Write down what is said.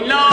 we know.